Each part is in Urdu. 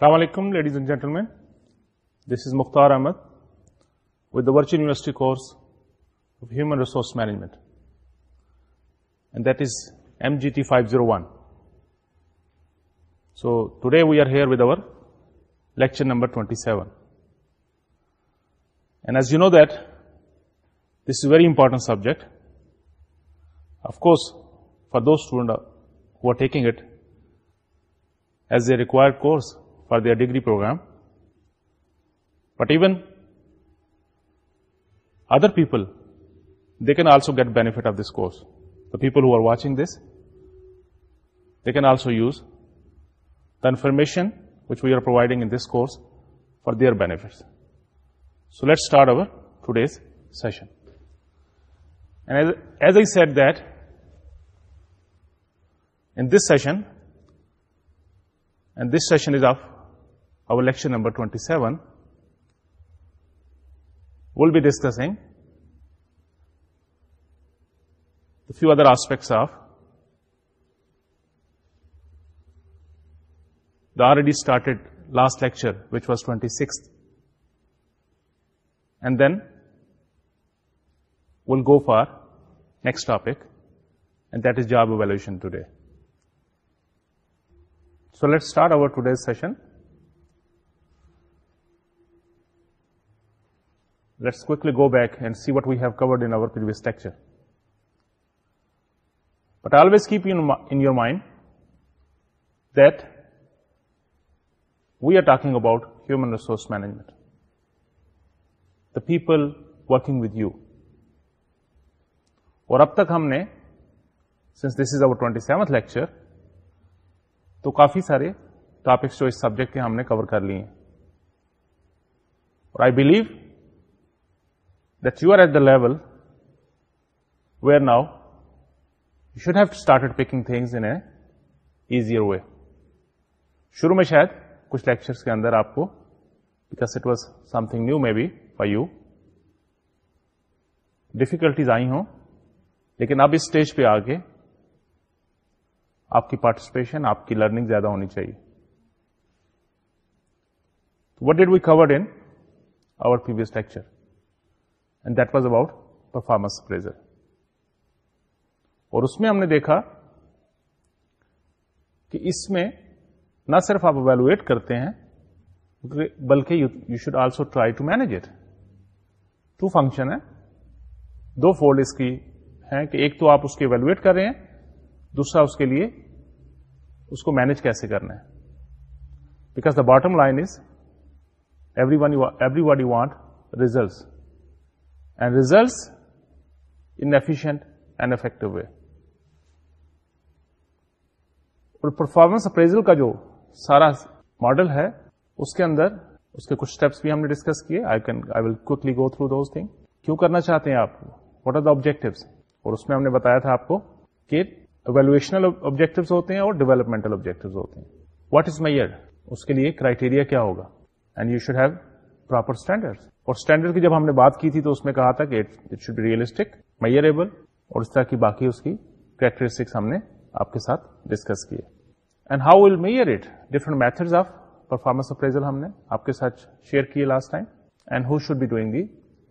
السلام علیکم ladies and gentlemen this is Mukhtar Ahmed with the ورچ university course of human resource management and that is M G T five zero one so today we are here with our lecture number twenty seven and as you know that this is very important subject of course for student who are taking it as a required course for their degree program. But even other people, they can also get benefit of this course. The people who are watching this, they can also use the information which we are providing in this course for their benefits. So let's start our today's session. And as I said that, in this session, and this session is of our lecture number 27, we'll be discussing a few other aspects of the already started last lecture, which was 26th. And then we'll go for next topic, and that is job evaluation today. So let's start our today's session. لی go back and see what we have covered in lecture but always keep you in your mind that we are talk about human resource management the people working with you اور اب تک ہم نے since this is our twenty seventh lecture تو کافی سارے ٹاپکس جو اس سبجیکٹ کے ہم نے کور کر لیے اور I believe at the level where now you should have started picking things in a easier way شروع میں شاید کچھ لیکچرس کے اندر آپ کو because something new may be for you difficulties آئی ہوں لیکن اب اس اسٹیج پہ آگے آپ کی پارٹیسپیشن آپ کی لرننگ زیادہ ہونی چاہیے what did we chord in our previous lecture that was about performance appraisal اور اس میں ہم نے دیکھا کہ اس میں نہ صرف آپ اویلویٹ کرتے ہیں بلکہ you should also try to manage it to function ہے دو فولڈ اس کی ہیں کہ ایک تو آپ اس کے اویلویٹ کر رہے ہیں دوسرا اس کے لیے اس کو مینج کیسے کرنا ہے because the bottom line is everyone every what you want results results in efficient and effective way اور پرفارمنس اپریزل کا جو سارا ماڈل ہے اس کے اندر اس کے کچھ اسٹیپس بھی ہم نے ڈسکس کیے I can I will quickly go through those thing کیوں کرنا چاہتے ہیں آپ واٹ آر دا آبجیکٹوس اور اس میں ہم نے بتایا تھا آپ کو کہ اویلویشنل آبجیکٹو ہوتے ہیں اور ڈیولپمنٹل آبجیکٹوز ہوتے ہیں واٹ از مائیڈ اس کے لیے کرائیٹیریا کیا ہوگا and you should have proper standard اور اسٹینڈرڈ کی جب ہم نے بات کی تھی تو اس میں کہا تھا کہ ریئلسٹک میئربل اور اس طرح کی باقی اس کی کریکٹرسٹکس ہم نے آپ کے ساتھ ڈسکس کیے and how will measure it different method of performance appraisal ہم نے آپ کے ساتھ شیئر کیے last time and who should be doing the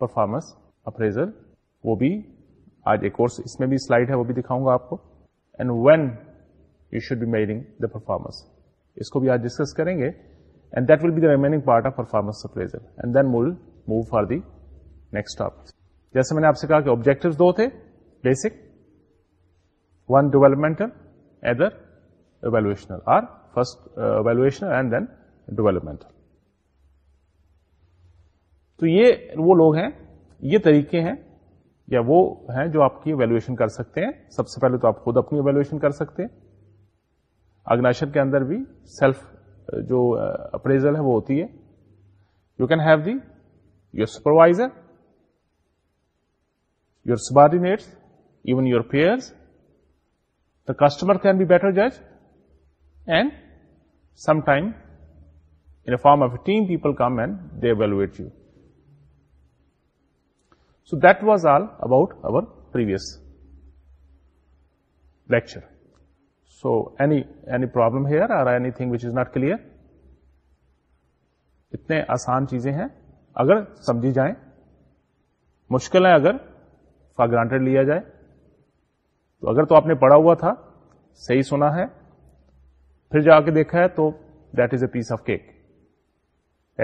performance appraisal وہ بھی آج ایک اور اس میں بھی سلائڈ ہے وہ بھی دکھاؤں گا آپ کو and when you should be measuring the performance اس کو بھی آج ڈسکس کریں گے remaining part of performance then we for the جیسے میں نے آپ سے کہا کہ آبجیکٹ دو تھے basic one first uh, evaluational and then developmental تو یہ وہ لوگ ہیں یہ طریقے ہیں یا وہ ہیں جو آپ کی ویلویشن کر سکتے ہیں سب سے پہلے تو آپ خود اپنی ویلویشن کر سکتے ہیں اگناشن کے اندر بھی سیلف جو اپریزل ہے وہ ہوتی ہے you can have the your supervisor your subordinates even your peers the customer can be better جج and some time in form of team people come and they evaluate you so that was all about our previous lecture. So any any problem here or anything which is not clear اتنے آسان چیزیں ہیں اگر سمجھی جائیں مشکل ہے اگر فار گرانٹیڈ لیا جائے تو اگر تو آپ نے پڑھا ہوا تھا صحیح سنا ہے پھر جا کے دیکھا ہے تو that is a piece of cake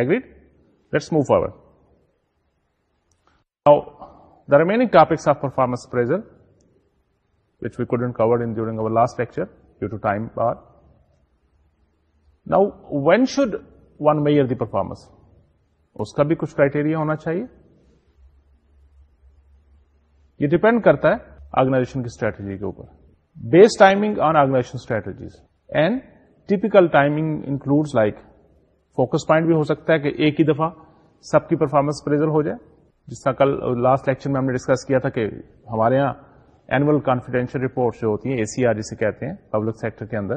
agreed it's مو our now there remaining topics of performance in during our last lecture, نا when should one measure the performance اس کا بھی کچھ کرائٹیریا ہونا چاہیے یہ ڈپینڈ کرتا ہے آرگنائزیشن کی اسٹریٹجی کے اوپر base timing on organization strategies and typical timing include like focus point بھی ہو سکتا ہے کہ ایک ہی دفعہ سب کی پرفارمنس پریزر ہو جائے جس طرح کل لاسٹ لیکچر میں ہم نے ڈسکس کیا تھا کہ ہمارے یہاں اینول کانفیڈینشیل رپورٹس جو ہوتی ہیں اے سی آر جسے کہتے ہیں پبلک سیکٹر کے اندر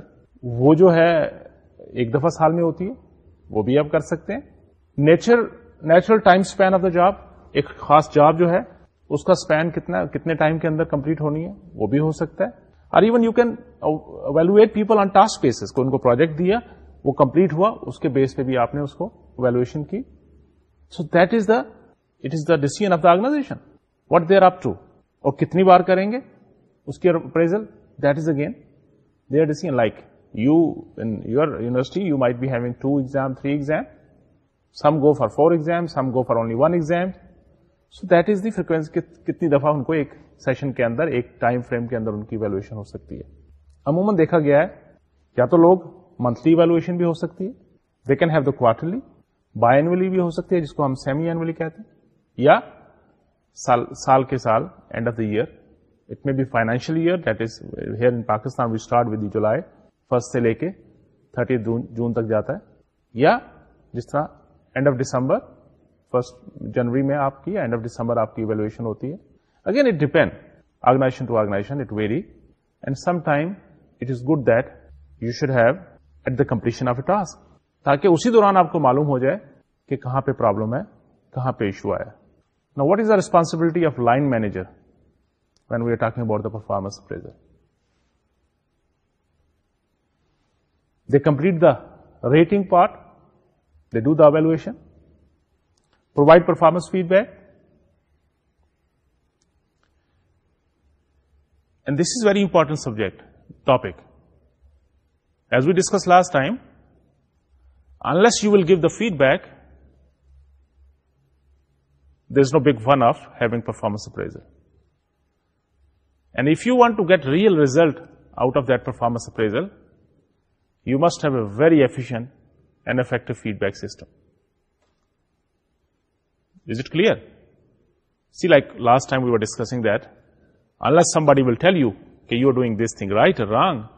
وہ جو ہے ایک دفعہ سال میں ہوتی ہے وہ بھی آپ کر سکتے ہیں nature natural time span of the job ایک خاص جاب جو ہے اس کا اسپین کتنا کتنے ٹائم کے اندر کمپلیٹ ہونی ہے وہ بھی ہو سکتا ہے اور even you can evaluate people on task basis کو ان کو پروجیکٹ دیا وہ کمپلیٹ ہوا اس کے بیس پہ بھی آپ نے اس کو ویلویشن کی so that is the it is the decision of the organization what they are up to اور کتنی بار کریں گے اس کی appraisal that is again they are scene like you in your university you might be having two exam three exam some go for four exam some go for only one exam so that is the frequency کتنی دفعہ ان کو ایک سیشن کے اندر ایک ٹائم فریم کے اندر ان کی ویلویشن ہو سکتی ہے عموماً دیکھا گیا ہے یا تو لوگ منتھلی ویلویشن بھی ہو سکتی ہے they can have the quarterly biannually بھی ہو سکتی ہے جس کو ہم سیمی اینولی کہتے ہیں یا سال کے سال end of the year it may be financial year that is here in Pakistan we start with July first سے لے کے تھرٹی جون تک جاتا ہے یا جس طرح end of December first January میں آپ کی اینڈ آف ڈسمبر آپ کی ویلویشن ہوتی ہے again it depend organization organization to it it vary and some time is good that you should have at the completion of a task تاکہ اسی دوران آپ کو معلوم ہو جائے کہ کہاں پہ پرابلم ہے کہاں پہ ایشو ہے Now, what is the responsibility of line manager when we are talking about the performance appraisal? They complete the rating part, they do the evaluation, provide performance feedback, and this is very important topic. As we discussed last time, unless you will give the feedback, there's no big fun of having performance appraisal. And if you want to get real result out of that performance appraisal, you must have a very efficient and effective feedback system. Is it clear? See, like last time we were discussing that, unless somebody will tell you, okay, you are doing this thing right or wrong,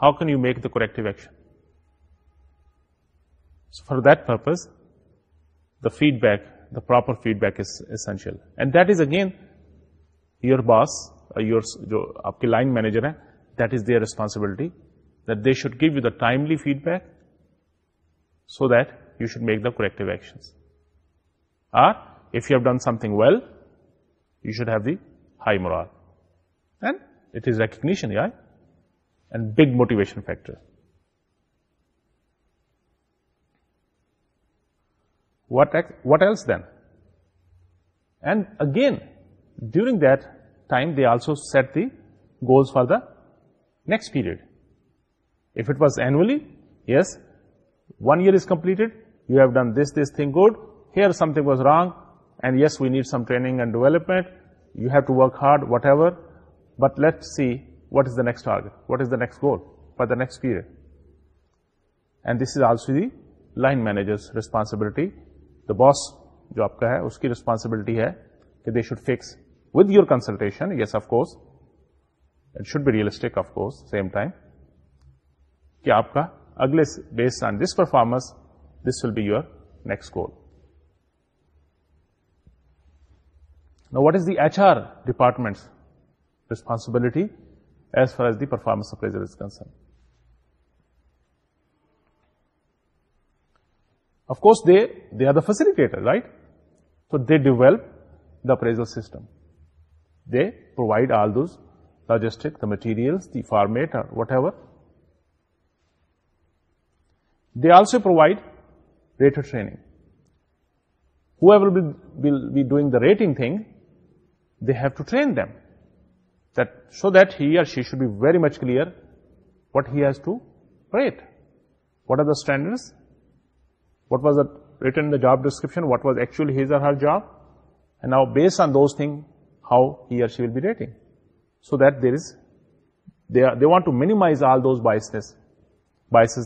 how can you make the corrective action? So for that purpose, the feedback proper feedback is essential and that is again your boss your جو آپ کے لائن مینجر ہیں that is their responsibility they should give you the timely feedback so that you should make the correct action or if you have done something you should have the high morale and it is recognition your and big motivation factor What else then? And again, during that time, they also set the goals for the next period. If it was annually, yes, 1 year is completed, you have done this thing good, here something was wrong, and yes, we need some training and development, you have to work hard, whatever, but let's see what is the next target, what is the next goal for the next period. And this is also the line manager's responsibility boss جو آپ کا ہے اس کی ریسپانسبلٹی ہے کہ they should fix with your consultation yes of course it should be realistic of course same time کہ آپ کا اگلے based on this performance this will be your next goal what is the H R department's responsibility as far as the performance of is concern Of course, they are the facilitator, right? So they develop the appraisal system. They provide all those logistics, the materials, the format or whatever. They also provide rater training. Whoever will be doing the rating thing, they have to train them, that so that he or she should be very much clear what he has to rate. What are the standards what was written in the job description, what was actually his or her job, and now based on those things, how he or she will be rating. So that there is, they want to minimize all those biases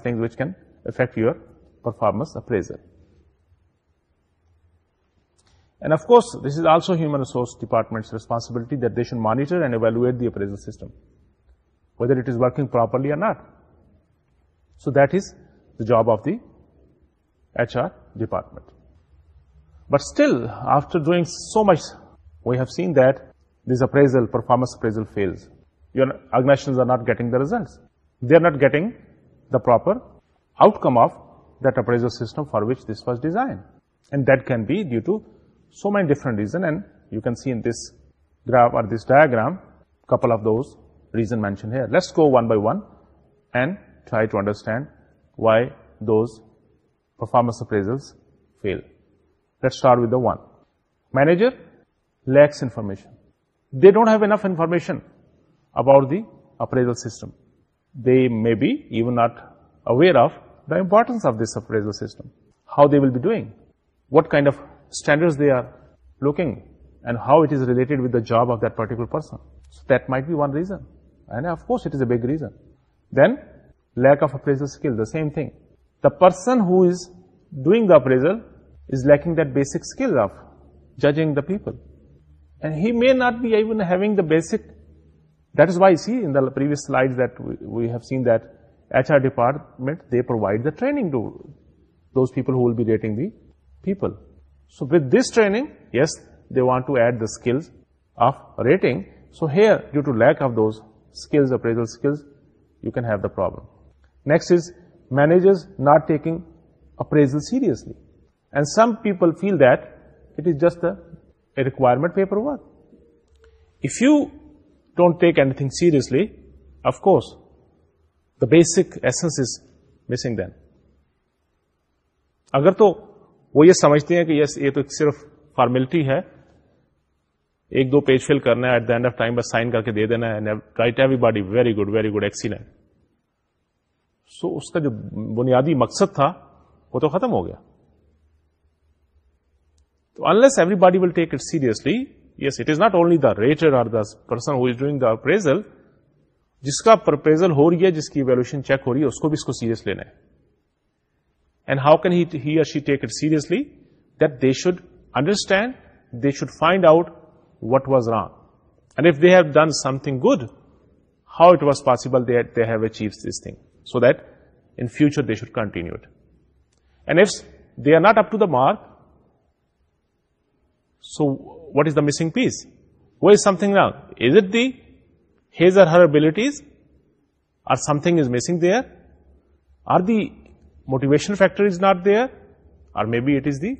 things which can affect your performance appraisal. And of course, this is also human resource department's responsibility that they should monitor and evaluate the appraisal system, whether it is working properly or not. So that is the job of the HR department. But still, after doing so much, we have seen that this appraisal, performance appraisal fails. Your organizations are not getting the results. They are not getting the proper outcome of that appraisal system for which this was designed. And that can be due to so many different reasons, and you can see in this graph or this diagram, a couple of those reasons mentioned here. Let's go one by one and try to understand why those performance appraisals fail. Let's start with the one. Manager lacks information. They don't have enough information about the appraisal system. They may be even not aware of the importance of this appraisal system, how they will be doing, what kind of standards they are looking, and how it is related with the job of that particular person. So that might be one reason, and of course it is a big reason. Then lack of appraisal skill, the same thing the person who is doing the appraisal is lacking that basic skill of judging the people. And he may not be even having the basic, that is why, see, in the previous slides that we have seen that HR department, they provide the training to those people who will be rating the people. So with this training, yes, they want to add the skills of rating. So here, due to lack of those skills, appraisal skills, you can have the problem. Next is manage is not taking appraisal seriously and some people feel that it is just a requirement paper work if you don't take anything seriously of course the basic essence is missing then اگر تو وہ یہ سمجھتے ہیں کہ یس یہ تو صرف فارمیلٹی ہے ایک دو پیج فیل کرنا ہے ایٹ داڈ آف ٹائم بس سائن کر کے دے دینا body very good very good accident so اس کا جو بنیادی مقصد تھا وہ تو ختم ہو گیا تو unless everybody will take it seriously yes it is not only the rater or the person who is doing the appraisal جس کا پرپریزل ہو رہی ہے جس کی ویلوشن چیک ہو رہی ہے اس کو بھی اس کو سیریس لینا ہے and how can he she take it seriously that they should understand they should find out what was wrong and if they have done something good how it was possible they have achieve this thing so that in future they should continue it. And if they are not up to the mark, so what is the missing piece? Where is something wrong? Is it the his or her abilities, or something is missing there, or the motivation factor is not there, or maybe it is the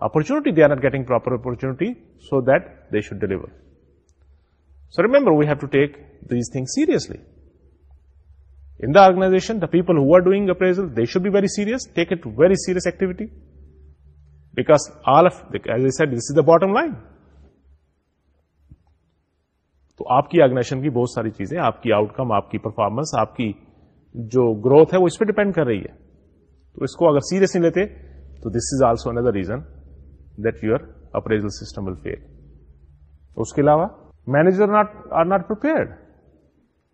opportunity, they are not getting proper opportunity so that they should deliver. So remember, we have to take these things seriously. ائن پیپلوئنگل دے شوڈ بھی very serious take it very serious activity back this the bottom line تو آپ کی آرگنائزیشن کی بہت ساری چیزیں آپ کی آؤٹ کم آپ کی پرفارمنس آپ کی جو گروتھ ہے وہ اس پہ ڈپینڈ کر رہی ہے تو اس کو اگر سیریس نہیں لیتے تو this is also another reason that you appraisal system will fail اس کے علاوہ manager not are not prepared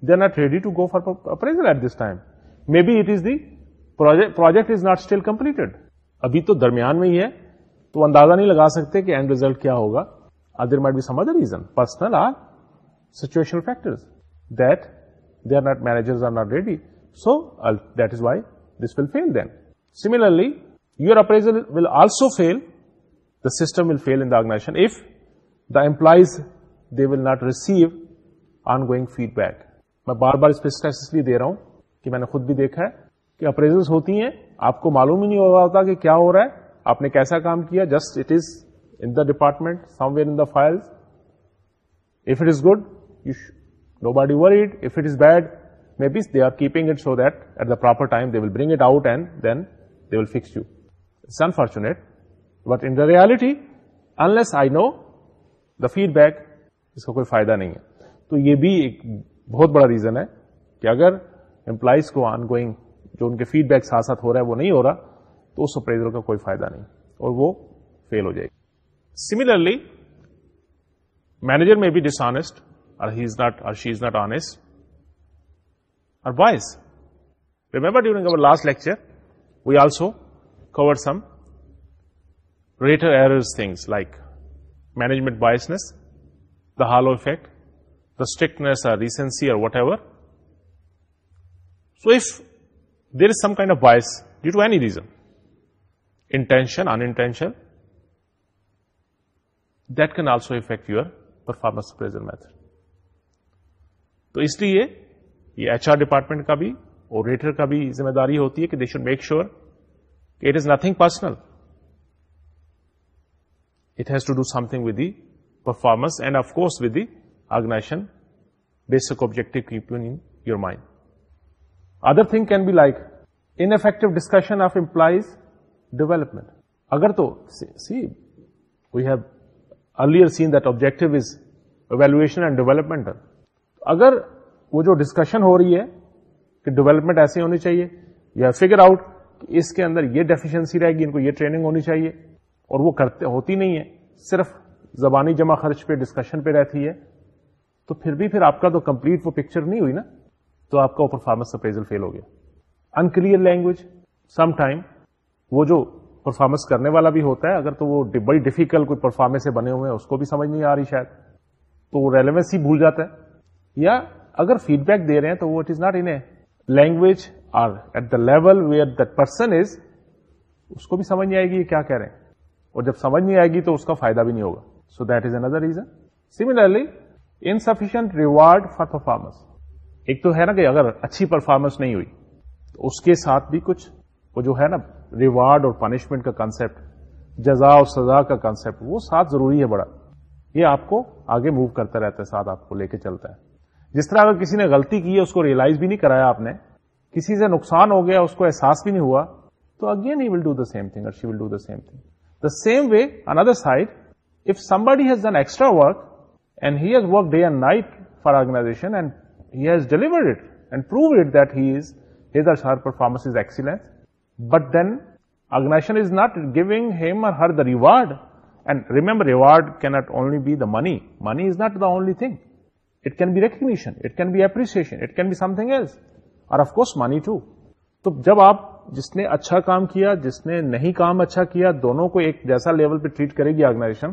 they are not ready to go for appraisal at this time maybe it is the project is not still completed ابھی تو درمیان میں ہی ہے تو اندازہ نہیں لگا سکتے کہ اینڈ ریزلٹ کیا ہوگا there might be some other reason personal or situational factor that they are not manager are not ready so that is why this will fail then similarly your appraisal will also fail the system will fail انگنیشن of the employees they will not receive ongoing feedback میں بار بار اسپسٹائس اس لیے دے رہا ہوں کہ میں نے خود بھی دیکھا ہے کہ اپریز ہوتی ہیں آپ کو معلوم ہی نہیں ہو رہا ہوتا کہ کیا ہو رہا ہے آپ نے کیسا کام کیا just it is in the department somewhere in the file if it is good you body but you if it is bad base be are keeping it so that at the proper time they will bring it out and then they will fix you it's unfortunate but in the reality unless I know the feedback اس کا کوئی فائدہ نہیں ہے تو یہ بھی ایک بہت بڑا ریزن ہے کہ اگر امپلائیز کو آن گوئنگ جو ان کے فیڈ بیک ساتھ ساتھ ہو رہا ہے وہ نہیں ہو رہا تو اس اپریزر کا کوئی فائدہ نہیں اور وہ فیل ہو جائے گی سملرلی مینیجر میں بھی ڈس آنےسٹ اور ہی از ناٹ آنےسٹ اور boys remember during over last lecture we also cover some rater errors things like management biases the halo effect the strictness recency or whatever. So if there is some kind of bias due to any reason, intention, intention that can also affect your performance appraisal method. تو اس لیے یہ ایچ آر ڈپارٹمنٹ کا بھی اور ریٹر کا بھی ذمہ داری ہوتی ہے کہ they should make sure it is nothing personal it has to do something the performance and course with the ائشنسک objective keeping your mind other thing can be like in fact discussion of employees development اگر توٹ اگر وہ جو ڈسکشن ہو رہی ہے کہ ڈیولپمنٹ ایسی ہونی چاہیے یا فگر آؤٹ اس کے اندر یہ ڈیفیشنسی رہے گی ان کو یہ ٹریننگ ہونی چاہیے اور وہ کرتے ہوتی نہیں ہے صرف زبانی جمع خرچ پہ ڈسکشن پہ رہتی ہے تو پھر بھی پھر آپ کا تو کمپلیٹ وہ پکچر نہیں ہوئی نا تو آپ کا پرفارمنس اپریزل فیل ہو گیا انکلیئر لینگویج سم ٹائم وہ جو پرفارمنس کرنے والا بھی ہوتا ہے اگر تو وہ بڑی ڈیفیکلٹ کوئی پرفارمنس بنے ہوئے ہیں اس کو بھی سمجھ نہیں آ رہی شاید تو وہ ریلیونس ہی بھول جاتا ہے یا اگر فیڈ بیک دے رہے ہیں تو وہ it is not in language are at the level where person is اس کو بھی سمجھ نہیں آئے گی یہ کیا کہہ رہے ہیں اور جب سمجھ نہیں آئے گی تو اس کا فائدہ بھی نہیں ہوگا so that is another reason similarly insufficient reward for performance ایک تو ہے نا کہ اگر اچھی پرفارمنس نہیں ہوئی تو اس کے ساتھ بھی کچھ وہ جو ہے نا ریوارڈ اور پنشمنٹ کا کنسپٹ جزا اور سزا کا کنسپٹ وہ ساتھ ضروری ہے بڑا یہ آپ کو آگے موو کرتا رہتا ہے ساتھ آپ کو لے کے چلتا ہے جس طرح اگر کسی نے غلطی کی ہے اس کو ریئلائز بھی نہیں کرایا آپ نے کسی سے نقصان ہو گیا اس کو احساس بھی نہیں ہوا تو again he will do the same thing will do the same thing the same way another side if has done extra work delivered work day and night for he has delivered it and prove it excellent but then organization is not giving her the reward and remember reward remember not only be the money money is not the only thing it can be recognition it can be be it can be something else اور of کورس منی ٹو تو جب آپ جس نے اچھا کام کیا جس نے نہیں کام اچھا کیا دونوں کو ایک جیسا لیول پہ ٹریٹ کرے گی آرگنائزیشن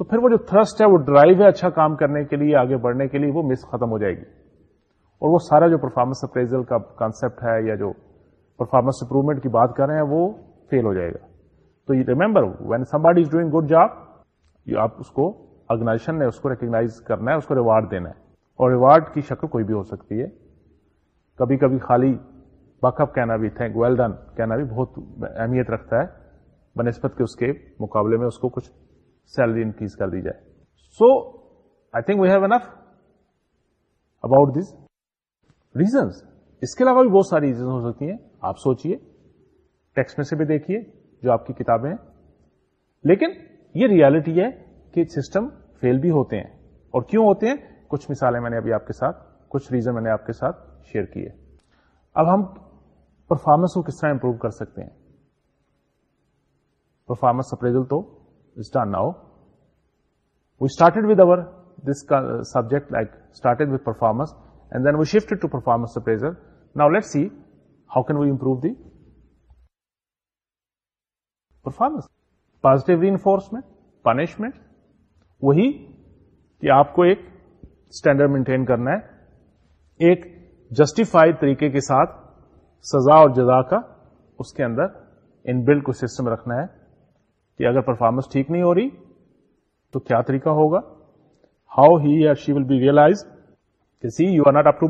تو پھر وہ جو تھرسٹ ہے وہ ڈرائیو ہے اچھا کام کرنے کے لیے آگے بڑھنے کے لیے وہ مس ختم ہو جائے گی اور وہ سارا جو پرفارمنس اپریزل کا کانسیپٹ ہے یا جو پرفارمنس امپروومنٹ کی بات کر رہے ہیں وہ فیل ہو جائے گا تو you remember doing good job آپ اس اس کو آرگنائزیشن نے کو ریکگنائز کرنا ہے اس کو ریوارڈ دینا ہے اور ریوارڈ کی شکل کوئی بھی ہو سکتی ہے کبھی کبھی خالی بک اپ کہنا بھی تھینک ویل ڈن کہنا بھی بہت اہمیت رکھتا ہے بنسپت کے اس کے مقابلے میں اس کو کچھ سیلری انکریز کر دی جائے so I think we have about this reasons اس کے علاوہ بھی بہت ساری ریزنس ہو سکتی ہیں آپ سوچیے ٹیکسٹ میں سے بھی دیکھیے جو آپ کی کتابیں ہیں لیکن یہ ریالٹی ہے کہ سسٹم فیل بھی ہوتے ہیں اور کیوں ہوتے ہیں کچھ مثالیں میں نے ابھی آپ کے ساتھ کچھ ریزن میں نے آپ کے ساتھ شیئر کی ہے اب ہم پرفارمنس کو کس طرح امپروو کر سکتے ہیں پرفارمنس اپریزل تو now we started with over this subject like started with performance and then we shifted to performance now let see how can we improve the performance performance. Reinforcement punishment وہی کہ آپ کو ایک اسٹینڈرڈ مینٹین کرنا ہے ایک جسٹیفائڈ طریقے کے ساتھ سزا اور جزا کا اس کے اندر ان بلڈ کو سسٹم رکھنا ہے کہ اگر پرفارمنس ٹھیک نہیں ہو رہی تو کیا طریقہ ہوگا how he she will be realise کہ see you are not up to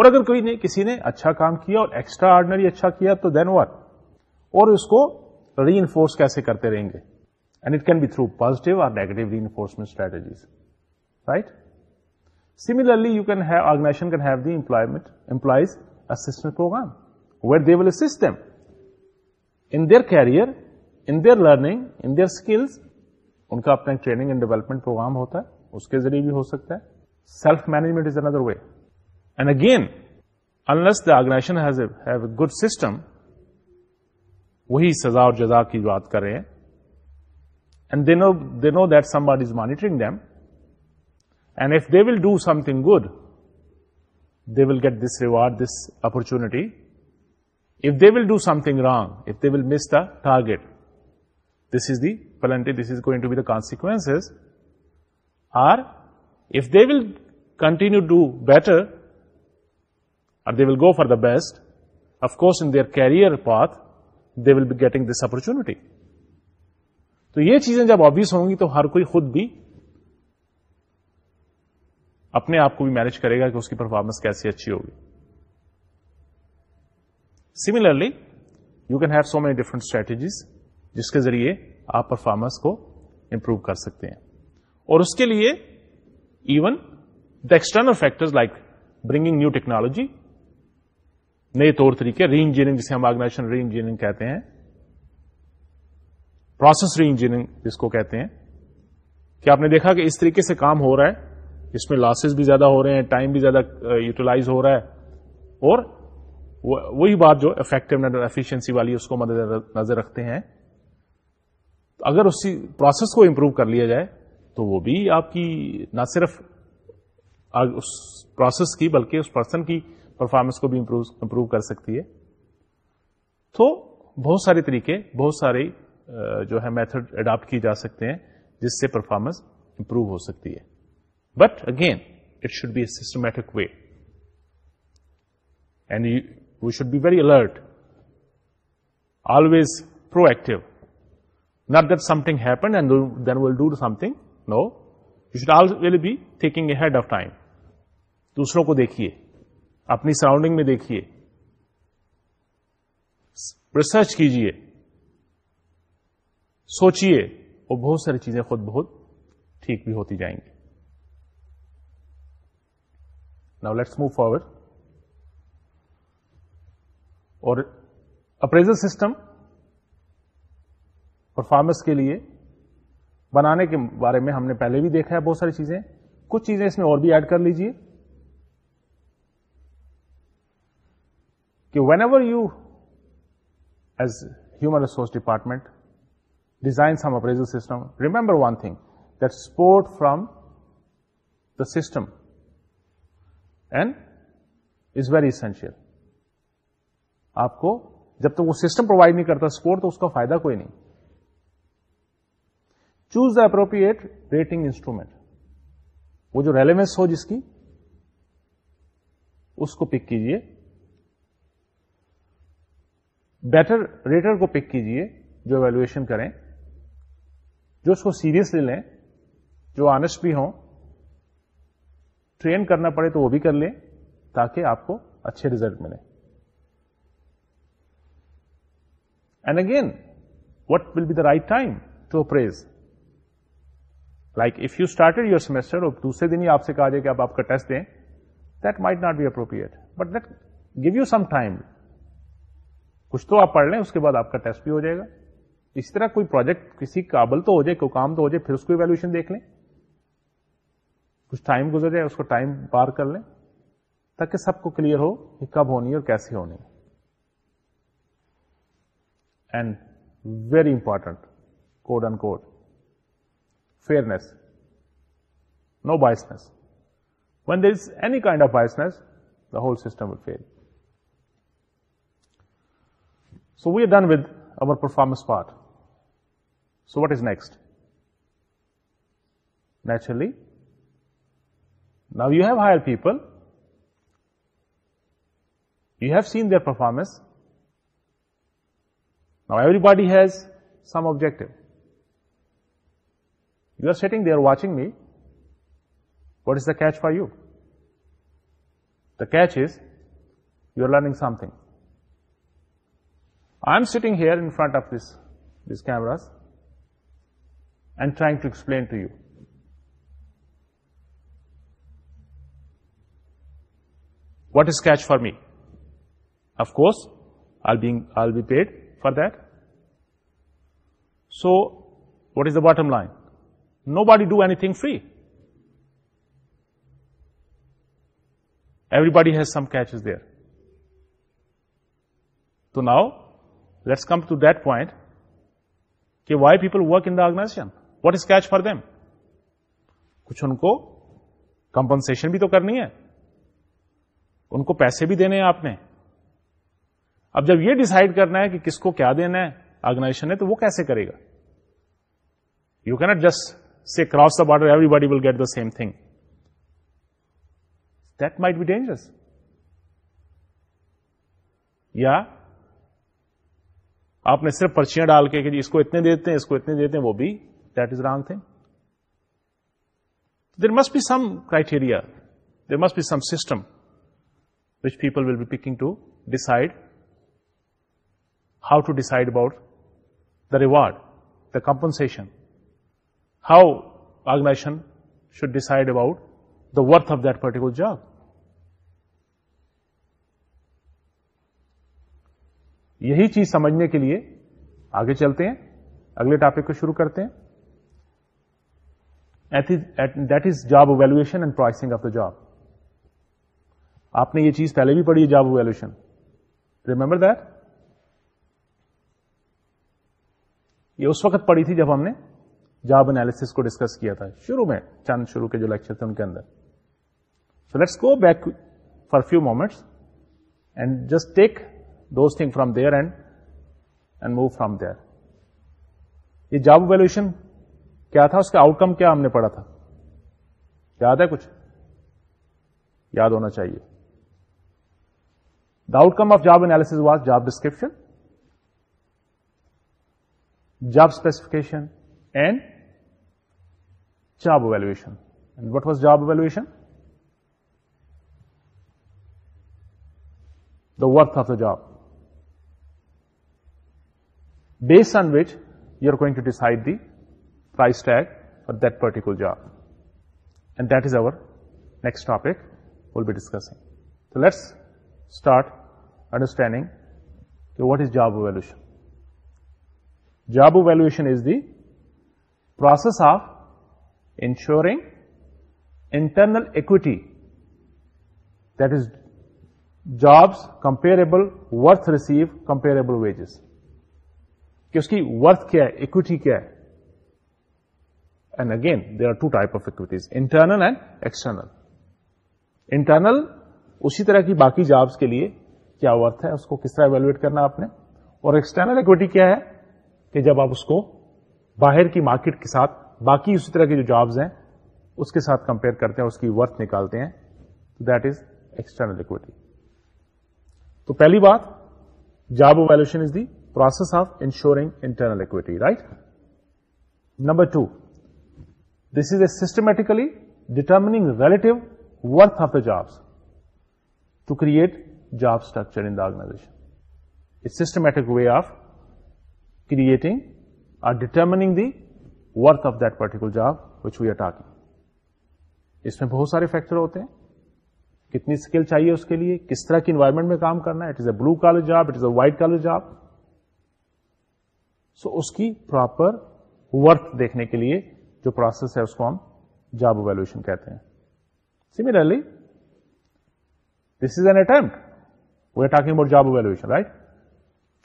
اور اگر کوئی کسی نے اچھا کام کیا اور ایکسٹرا آرڈنری اچھا کیا تو دین اور اس کو ری انفورس کیسے کرتے رہیں گے and it can be through positive اور negative reinforcement strategies right similarly you can have organization can have the employment employees assistance programme where will well stem in their career in their learning in their skills ان کا اپنا ٹریننگ اینڈ ڈیولپمنٹ پروگرام ہوتا ہے اس کے ذریعے بھی ہو سکتا ہے self management is another way and again unless the organization has a good system وہی سزا اور جزا کی بات کر رہے ہیں and and they they they know know that some some baud is monitoring if will do thing good they will get this reward this opportunity if they will do something wrong if they will miss the target is the penalty this is going to the the consequence are if they will continue do better اور they will go for the best of course in their career path they will be getting this opportunity. تو یہ چیزیں جب آبیس ہوں گی تو ہر کوئی خود بھی اپنے آپ کو بھی مینج کرے گا کہ اس کی پرفارمنس کیسی اچھی ہوگی similarly you can have so many different strategies جس کے ذریعے آپ پرفارمنس کو امپروو کر سکتے ہیں اور اس کے لیے even the external factor like bringing new technology نئے طور طریقے ری انجینئرنگ جسے ہم آرگنائزیشن ری انجینئرنگ کہتے ہیں پروسیس ری انجینئرنگ جس کو کہتے ہیں کہ آپ نے دیکھا کہ اس طریقے سے کام ہو رہا ہے اس میں لاسز بھی زیادہ ہو رہے ہیں ٹائم بھی زیادہ یوٹیلائز ہو رہا ہے اور وہی بات جو افیکٹونیس ایفیشنسی والی اس کو مد نظر رکھتے ہیں اگر اسی پروسیس کو امپروو کر لیا جائے تو وہ بھی آپ کی نہ صرف اس پروسیس کی بلکہ اس پرسن کی پرفارمنس کو بھی امپروو کر سکتی ہے تو بہت سارے طریقے بہت سارے جو ہے میتھڈ اڈاپٹ کیے جا سکتے ہیں جس سے پرفارمنس امپروو ہو سکتی ہے but again it should be a systematic way and we should be very alert always proactive not thing happened then will do something you show all well be thing ahead of time دوسروں کو دیکھیے اپنی سراؤنڈنگ میں دیکھیے ریسرچ کیجیے سوچیے اور بہت ساری چیزیں خود بہت ٹھیک بھی ہوتی جائیں گی ناؤ لیٹس موو فارورڈ اور اپریزل سسٹم پرفارمنس کے لیے بنانے کے بارے میں ہم نے پہلے بھی دیکھا ہے بہت ساری چیزیں کچھ چیزیں اس میں اور بھی ایڈ کر لیجیے کہ whenever you as human resource department design some appraisal system remember one thing that support from the system and is very essential آپ کو جب تک وہ سسٹم پرووائڈ نہیں کرتا سپورٹ تو اس کا فائدہ کوئی نہیں choose the appropriate rating instrument وہ جو ریلیونس ہو جس کی اس کو پک کیجیے بیٹر ریٹر کو پک کیجیے جو اویلویشن کریں جو اس کو سیریسلی لیں جو آنےسٹ بھی ہوں ٹرین کرنا پڑے تو وہ بھی کر لیں تاکہ آپ کو اچھے ریزلٹ ملے and again what will be the right time to appraise like if you start your semester اور دوسرے دن ہی آپ سے کہا جائے کہ آپ کا ٹیسٹ دیں that might not be appropriate but that give you some time کچھ تو آپ پڑھ لیں اس کے بعد آپ کا ٹیسٹ بھی ہو جائے گا اس طرح کوئی پروجیکٹ کسی قابل تو ہو جائے کوئی کام تو ہو جائے پھر اس کو ایویلوشن دیکھ لیں کچھ ٹائم گزر جائے اس کو ٹائم پار کر لیں تاکہ سب کو کلیئر ہو کہ کب ہونی ہے اور کیسے ہونی and very important and could fairness, no biasness. When there is any kind of biasness, the whole system will fail. So we are done with our performance part. So what is next? Naturally, now you have hired people, you have seen their performance. Now everybody has some objective. You are sitting there watching me. What is the catch for you? The catch is, you are learning something. I am sitting here in front of these cameras and trying to explain to you. What is catch for me? Of course, I'll be paid for that. So, what is the bottom line? Nobody do anything free everybody has some catch is there تو now let's come to that point کہ why people work in the organization what is catch for them کچھ ان کو کمپنسن بھی تو کرنی ہے ان کو پیسے بھی دینے ہیں آپ نے اب جب یہ ڈسائڈ کرنا ہے کہ کس کو کیا دینا ہے آرگنائزیشن نے تو وہ کیسے کرے گا you can't just say cross the border everybody will get the same thing might be dangerous یا آپ نے صرف پرچیاں ڈال کے کہ جی اس کو اتنے دیتے ہیں اس کو اتنے دیتے ہیں وہ بھی that is wrong thing there must be some criteria there must be some system which people will be picking to decide how to decide about the reward the compensation ہاؤگزیشن should decide about the worth of particular job یہی چیز سمجھنے کے لیے آگے چلتے ہیں اگلے ٹاپک کو شروع کرتے ہیں that is job evaluation and pricing of the job آپ نے یہ چیز پہلے بھی پڑھی ہے جاب اویلویشن ریمبر دیٹ یہ اس وقت پڑھی تھی جب ہم نے جاب جابس کو ڈسکس کیا تھا شروع میں چند شروع کے جو لیکچر تھے ان کے اندر so let's go back for few moments and just take those thing from there and and move from there یہ جاب ویلوشن کیا تھا اس کا آؤٹ کم کیا ہم نے پڑھا تھا یاد ہے کچھ یاد ہونا چاہیے the outcome of job analysis was job description job specification and job evaluation. And what was job evaluation? The worth of the job, based on which you're going to decide the price tag for that particular job. And that is our next topic we'll be discussing. So let's start understanding what is job evaluation. Job evaluation is the process of ensuring internal equity that is jobs comparable worth receive comparable wages کہ اس کی ورتھ کیا ہے اکوٹی کیا ہے and again there are two type of equities internal and external internal اسی طرح کی باقی جابس کے لیے کیا ورتھ ہے اس کو کس طرح ایویلوٹ کرنا آپ نے اور ایکسٹرنل اکوٹی کیا ہے کہ جب آپ اس کو باہر کی مارکیٹ کے ساتھ باقی اسی طرح کے جو جابز ہیں اس کے ساتھ کمپیئر کرتے ہیں اس کی ورتھ نکالتے ہیں دیٹ از ایکسٹرنل اکوٹی تو پہلی بات job ویلوشن is the process of ensuring internal equity right number two this is a systematically determining relative worth of the jobs to create job structure in the organization systematic way of creating or determining the worth of that particular job which we اٹاکنگ اس میں بہت سارے فیکٹر ہوتے ہیں کتنی اسکل چاہیے اس کے لیے کس طرح کی انوائرمنٹ میں کام کرنا ہے it is a blue collar job it is a white collar job so اس کی پراپر ورتھ دیکھنے کے لیے جو پروسیس ہے اس کو ہم جاب اویلویشن کہتے ہیں similarly this is an attempt we are talking about job evaluation right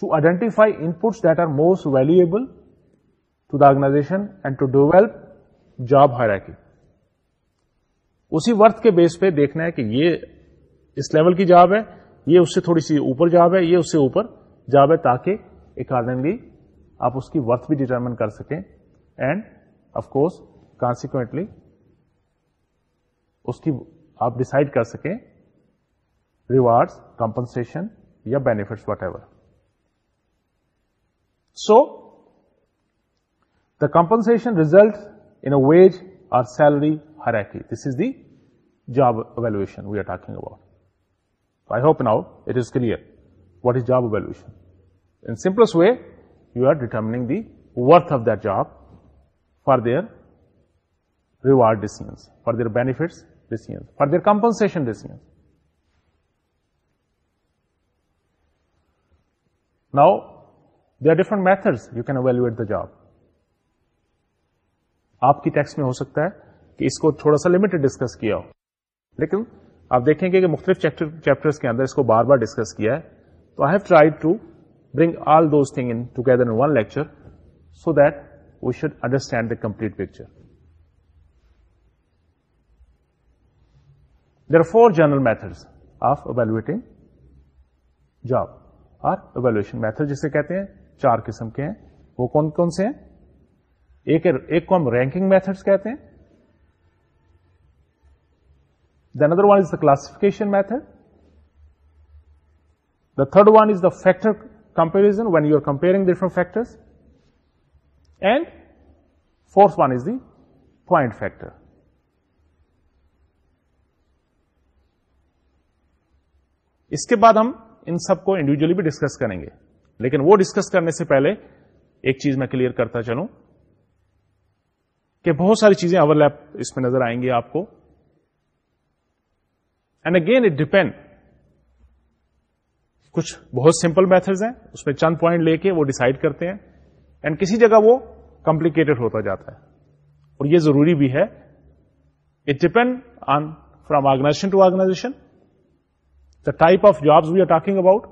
to identify inputs that are most valuable ائزشنڈ ٹو ڈیویلپ جاب ہائر کی اسی ورتھ کے بیس پہ دیکھنا ہے کہ یہ اس لیول کی جاب ہے یہ اس سے تھوڑی سی اوپر جاب ہے یہ اس سے اوپر جاب ہے تاکہ اکارڈنگلی آپ اس کی ورتھ بھی ڈیٹرمن کر سکیں اینڈ آف کورس کانسیکوینٹلی اس کی آپ ڈسائڈ کر سکیں ریوارڈس کمپنسیشن یا benefits whatever so The compensation results in a wage or salary hierarchy. This is the job evaluation we are talking about. So I hope now it is clear what is job evaluation. In simplest way, you are determining the worth of that job for their reward decisions, for their benefits decisions, for their compensation decisions. Now, there are different methods you can evaluate the job. آپ کی ٹیکسٹ میں ہو سکتا ہے کہ اس کو تھوڑا سا لمیٹڈ ڈسکس کیا ہو لیکن آپ دیکھیں گے کہ مختلف چیپٹر کے اندر اس کو بار بار ڈسکس کیا ہے تو I have try to bring all those thing in together one lecture so that we should understand the complete picture there are four general methods of evaluating job or evaluation method جسے کہتے ہیں چار قسم کے ہیں وہ کون کون سے ہیں ایک کو ہم رینکنگ میتھڈ کہتے ہیں then other one is the classification method the third one is the factor comparison when you are comparing different factor and fourth one is the point factor اس کے بعد ہم ان سب کو انڈیویجلی بھی ڈسکس کریں گے لیکن وہ ڈسکس کرنے سے پہلے ایک چیز میں کلیئر کرتا چلوں کہ بہت ساری چیزیں اوور لیپ اس میں نظر آئیں گی آپ کو اینڈ اگین اٹ ڈپینڈ کچھ بہت سمپل میتھڈز ہیں اس میں چند پوائنٹ لے کے وہ ڈسائڈ کرتے ہیں اینڈ کسی جگہ وہ کمپلیکیٹڈ ہوتا جاتا ہے اور یہ ضروری بھی ہے it depend on from organization to organization the type of jobs we are talking about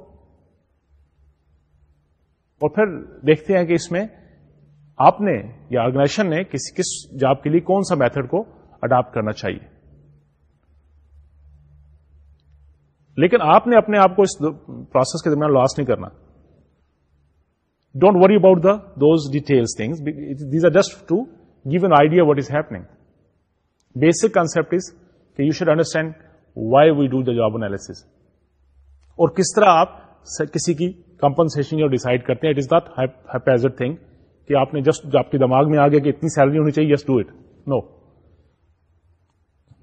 اور پھر دیکھتے ہیں کہ اس میں آپ نے یا آرگنائزیشن نے کسی کس جاب کے لیے کون سا میتھڈ کو اڈاپٹ کرنا چاہیے لیکن آپ نے اپنے آپ کو اس پروسیس کے درمیان لاس نہیں کرنا don't worry about the those detail things these are just to give an idea what is happening basic concept is کہ you should understand why we do the job analysis اور کس طرح آپ کسی کی کمپنسن یا ڈیسائڈ کرتے ہیں اٹ از ناٹ تھنگ کہ آپ نے جسٹ آپ کے دماغ میں آ گیا کہ اتنی سیلری ہونی چاہیے just do it no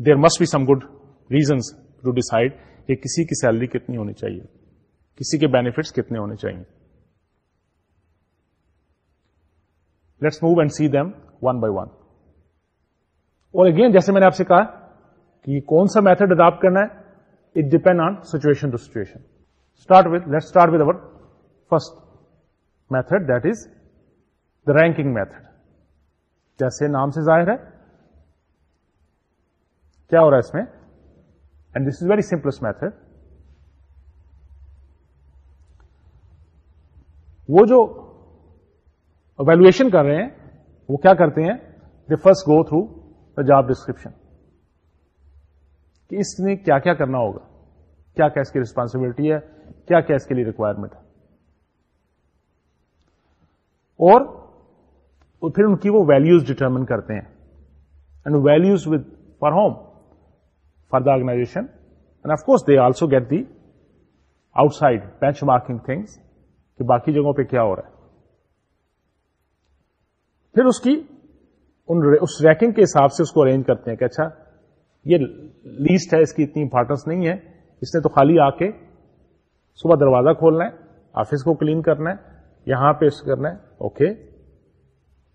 there must be some good reasons to decide کہ کسی کی سیلری کتنی ہونی چاہیے کسی کے بینیفٹس کتنے ہونے چاہیے let's move and see them one by one اور اگین جیسے میں نے آپ سے کہا کہ کون سا میتھڈ اڈاپٹ کرنا ہے it depend on situation to situation start start with let our first method that is the ranking method جیسے نام سے ظاہر ہے کیا ہو رہا ہے اس میں and this is very simplest method وہ جو ویلویشن کر رہے ہیں وہ کیا کرتے ہیں they first go through the job description کہ اس نے کیا کیا کرنا ہوگا کیا کیا اس کی ریسپانسبلٹی ہے کیا کیا اس کے لیے ریکوائرمنٹ ہے اور پھر ان کی وہ ویلوز ڈیٹرمن کرتے ہیں and and for for home the organization of course they also get the outside benchmarking things کہ باقی جگہوں پہ کیا ہو رہا ہے پھر اس کی اس ریکنگ کے حساب سے اس کو ارینج کرتے ہیں کہ اچھا یہ لیسٹ ہے اس کی اتنی امپارٹنس نہیں ہے اس نے تو خالی آ کے صبح دروازہ کھولنا ہے آفس کو کلین کرنا ہے یہاں پہ اس کرنا ہے اوکے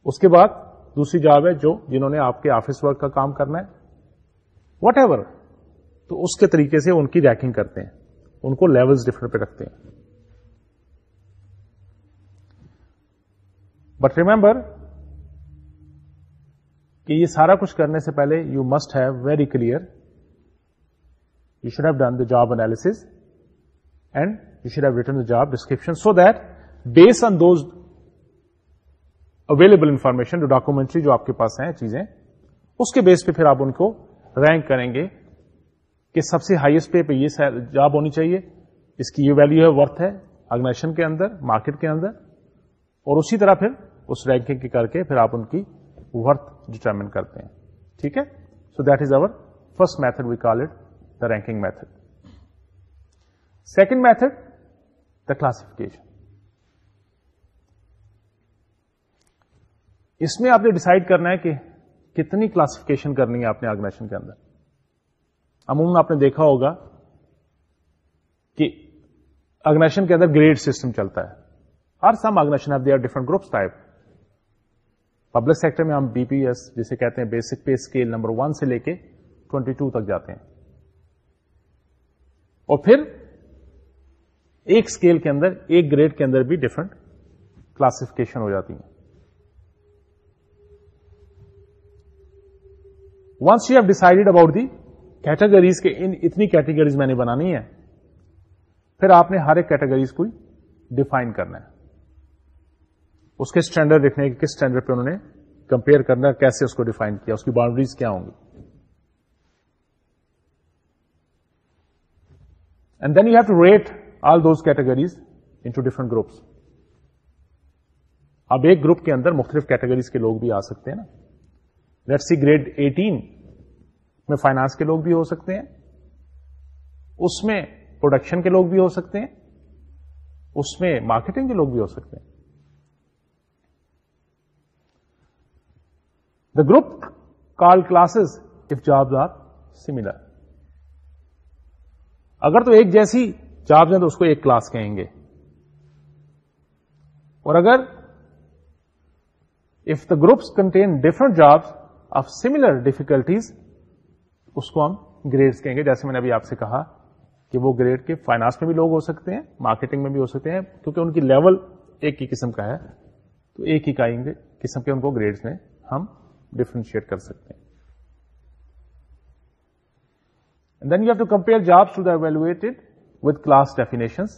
اس کے بعد دوسری جاب ہے جو جنہوں نے آپ کے آفس ورک کا کام کرنا ہے واٹ ایور تو اس کے طریقے سے ان کی ریکنگ کرتے ہیں ان کو لیولز ڈفرنٹ پہ رکھتے ہیں بٹ ریمبر کہ یہ سارا کچھ کرنے سے پہلے you must have very clear you should have done the job analysis and you should have return job description so that base on those available information جو ڈاکومینٹری جو آپ کے پاس ہیں چیزیں اس کے بیس پہ پھر آپ ان کو رینک کریں گے کہ سب سے ہائیسٹ پے پہ یہ جاب ہونی چاہیے اس کی یہ ویلو ہے ورتھ ہے اگنیشن کے اندر مارکیٹ کے اندر اور اسی طرح پھر اس رینکنگ کے کر کے پھر آپ ان کی ورتھ ڈٹرمن کرتے ہیں ٹھیک ہے so that is our first method we call it the ranking method second method the classification اس میں آپ نے ڈسائڈ کرنا ہے کہ کتنی کلاسفکیشن کرنی ہے آپ نے آرگنائزیشن کے اندر امون آپ نے دیکھا ہوگا کہ آرگنائزیشن کے اندر گریڈ سسٹم چلتا ہے ہر some organization of they are different groups type public sector میں ہم بی پی ایس جسے کہتے ہیں basic pay scale number one سے لے کے ٹوینٹی ٹو تک جاتے ہیں اور پھر ایک اسکیل کے اندر ایک گریڈ کے اندر بھی ڈفرنٹ کلاسفکیشن ہو جاتی ہیں once you have decided about the categories کے ان اتنی کیٹیگریز میں نے بنانی ہے پھر آپ نے ہر ایک کیٹیگریز کو ڈیفائن کرنا ہے اس کے اسٹینڈرڈ دیکھنے کے کس اسٹینڈرڈ پہ انہوں نے کمپیئر کرنا ہے کیسے اس کو ڈیفائن کیا اس کی باؤنڈریز کیا ہوں گی and then you have to rate all those to different groups اب ایک گروپ کے اندر مختلف کیٹیگریز کے لوگ بھی آ سکتے ہیں نا سی گریڈ ایٹین میں فائنانس کے لوگ بھی ہو سکتے ہیں اس میں پروڈکشن کے لوگ بھی ہو سکتے ہیں اس میں مارکیٹنگ کے لوگ بھی ہو سکتے ہیں the group call classes of job similar اگر تو ایک جیسی جابز ہیں تو اس کو ایک کلاس کہیں گے اور اگر if the groups contain different jobs of similar difficulties اس کو ہم گریڈس کہیں گے جیسے میں نے ابھی آپ سے کہا کہ وہ گریڈ کے فائنانس میں بھی لوگ ہو سکتے ہیں مارکیٹنگ میں بھی ہو سکتے ہیں کیونکہ ان کی لیول ایک ہی قسم کا ہے تو ایک ہی قسم کے ان کو گریڈس میں ہم ڈفرینشیٹ کر سکتے ہیں And then you have to compare jobs to the evaluated with class definitions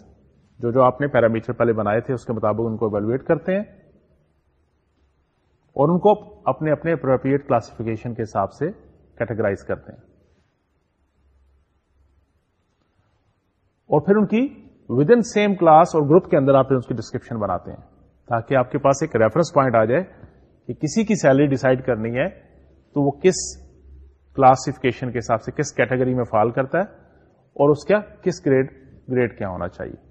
جو جو آپ نے پیرامیٹر پہلے بنائے تھے اس کے مطابق ان کو ایویلویٹ کرتے ہیں اور ان کو اپنے اپنے اپروپریٹ کلاسفکیشن کے حساب سے کیٹاگرائز کرتے ہیں اور پھر ان کی ود ان سیم کلاس اور گروپ کے اندر آپ اس کی ڈسکرپشن بناتے ہیں تاکہ آپ کے پاس ایک ریفرنس پوائنٹ آ جائے کہ کسی کی سیلری ڈیسائڈ کرنی ہے تو وہ کس کلاسفکیشن کے حساب سے کس کیٹیگری میں فال کرتا ہے اور اس کا کس گریڈ گریڈ کیا ہونا چاہیے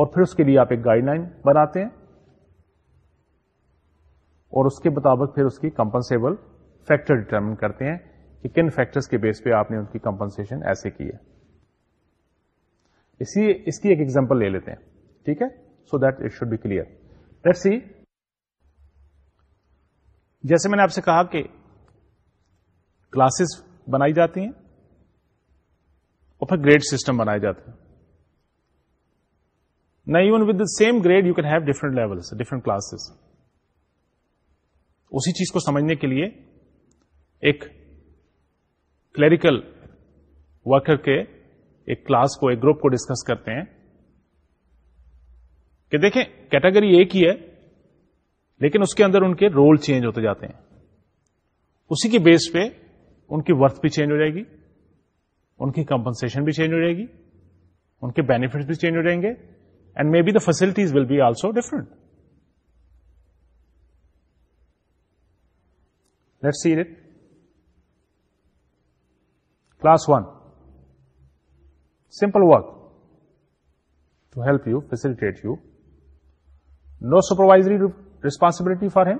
اور پھر اس کے لیے آپ ایک گائیڈ لائن بناتے ہیں اور اس کے مطابق پھر اس کی کمپنسیبل فیکٹر ڈیٹرمن کرتے ہیں کہ کن فیکٹرز کے بیس پہ آپ نے ان کی کمپنسیشن ایسے کی ہے اسی اس کی ایک ایگزامپل لے لیتے ہیں ٹھیک ہے so that it should be clear see جیسے میں نے آپ سے کہا کہ کلاسز بنائی جاتی ہیں اور پھر گریڈ سسٹم بنائے جاتے ہیں نہ even with the same grade you can have different levels different classes اسی چیز کو سمجھنے کے لیے ایک کلیریکل ورکر کے ایک کلاس کو ایک گروپ کو ڈسکس کرتے ہیں کہ دیکھیں کیٹاگری ایک ہی ہے لیکن اس کے اندر ان کے رول چینج ہوتے جاتے ہیں اسی کے بیس پہ ان کی ورتھ بھی چینج ہو جائے گی ان کی کمپنسن بھی چینج ہو جائے گی ان کے بینیفٹس بھی چینج ہو جائیں گے and may be the facilities will be also different late see class one simple work to help you facilitate you know supervisory responsibility for him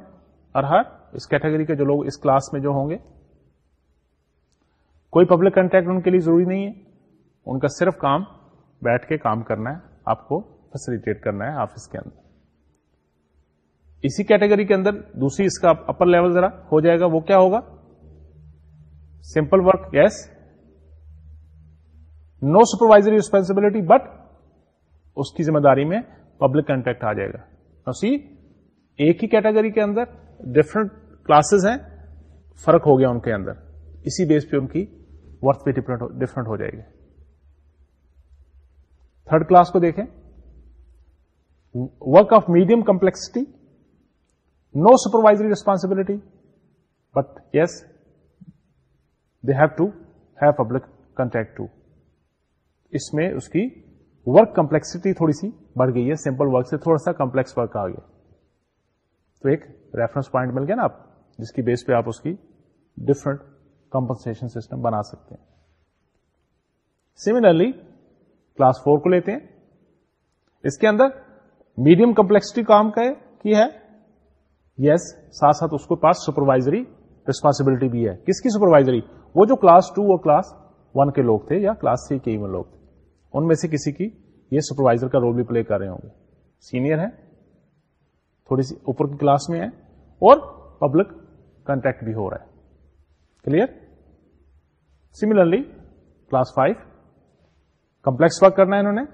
اور ہر اس کیٹیگری کے جو لوگ اس کلاس میں جو ہوں گے کوئی پبلک کنٹیکٹ ان کے لیے ضروری نہیں ہے ان کا صرف کام بیٹھ کے کام کرنا ہے آپ کو فیسلٹیٹ کرنا ہے آفس کے اندر اسی کیٹیگری کے اندر دوسری اس کا اپر لیول ذرا ہو جائے گا وہ کیا ہوگا simple work yes no supervisory responsibility but اس کی ذمہ داری میں پبلک کانٹیکٹ آ جائے گا ایک ہی کیٹیگری کے اندر ڈفرنٹ کلاسز ہیں فرق ہو گیا ان کے اندر اسی بیس پہ ان کی ورتھ بھی ڈفرنٹ ہو جائے گا تھرڈ کلاس کو دیکھیں work of medium complexity no supervisory responsibility but yes have to have public contact to اس میں اس کی ورک کمپلیکسٹی تھوڑی سی بڑھ گئی ہے سمپل ورک سے تھوڑا سا کمپلیکس ورک آ گیا تو ایک ریفرنس پوائنٹ مل گیا نا آپ جس کی بیس پہ آپ اس کی ڈفرنٹ کمپنسن سسٹم بنا سکتے ہیں سملرلی کلاس فور کو لیتے ہیں اس کے اندر میڈیم کمپلیکسٹی کام کا ہے ساتھ ساتھ اس کے پاس سپروائزری ریسپانسبلٹی بھی ہے کس کی سپروائزری وہ جو کلاس ٹو اور کلاس ون کے لوگ تھے یا کلاس تھری ان میں سے کسی کی یہ سپروائزر کا رول بھی پلے کر رہے ہوں گے سینئر ہے تھوڑی سی اوپر کی کلاس میں ہے اور پبلک کنٹیکٹ بھی ہو رہا ہے clear similarly class five complex work کرنا ہے انہوں نے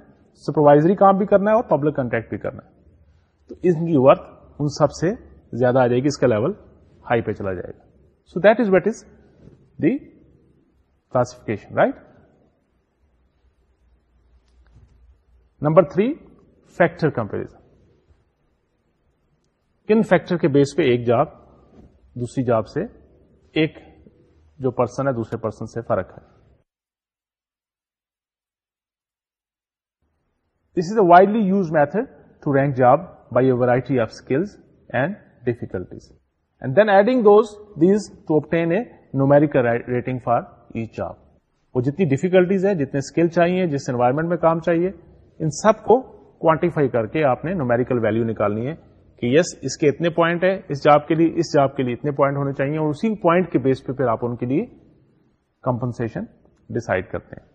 سپروائزری کام بھی کرنا ہے اور پبلک کانٹیکٹ بھی کرنا ہے تو ان کی ورک ان سب سے زیادہ آ جائے گی اس کا لیول ہائی پہ چلا جائے گا so that is what is the classification right number three factor comparison کن فیکٹر کے بیس پہ ایک جاب دوسری جاب سے ایک جو پرسن ہے دوسرے پرسن سے فرق ہے this is a widely use method to rank job by a variety of skills and difficulties and then adding a nickel for each job جتنی ڈیفیکلٹیز جتنے چاہیے جس انمنٹ میں کام چاہیے ان سب کو کوئی کر کے آپ نے نومیریکل ویلو نکالنی ہے کہ یس اس کے اتنے پوائنٹ ہے اس جاب کے لیے اس جاب کے لیے اتنے پوائنٹ ہونے چاہیے اور اسی پوائنٹ کے بیس پہ پھر آپ ان کے لیے کمپنسن ڈسائڈ کرتے ہیں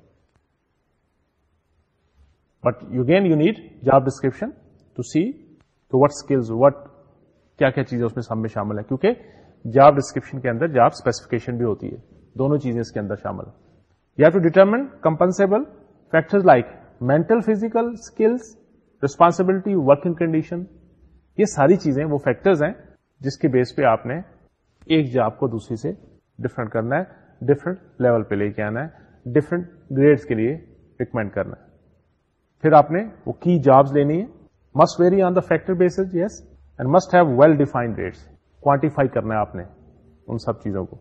but you again you need job description to see to what skills what کیا کیا چیزیں اس میں سب میں شامل ہیں کیونکہ جاب ڈسکرپشن کے اندر جاب اسپیسیفکیشن بھی ہوتی ہے دونوں چیزیں اس کے اندر شامل ہیں to determine compensable factor like mental physical responsibility working condition یہ ساری چیزیں وہ فیکٹر جس کے بیس پہ آپ نے ایک جاب کو دوسری سے ڈفرنٹ کرنا ہے ڈفرنٹ لیول پہ لے کے آنا ہے ڈفرنٹ گریڈ کے لیے ریکمینڈ کرنا ہے پھر آپ نے وہ کی جابس لینی ہے must vary on the factor bases yes and must have well defined rates quantify کرنا ہے آپ نے ان سب چیزوں کو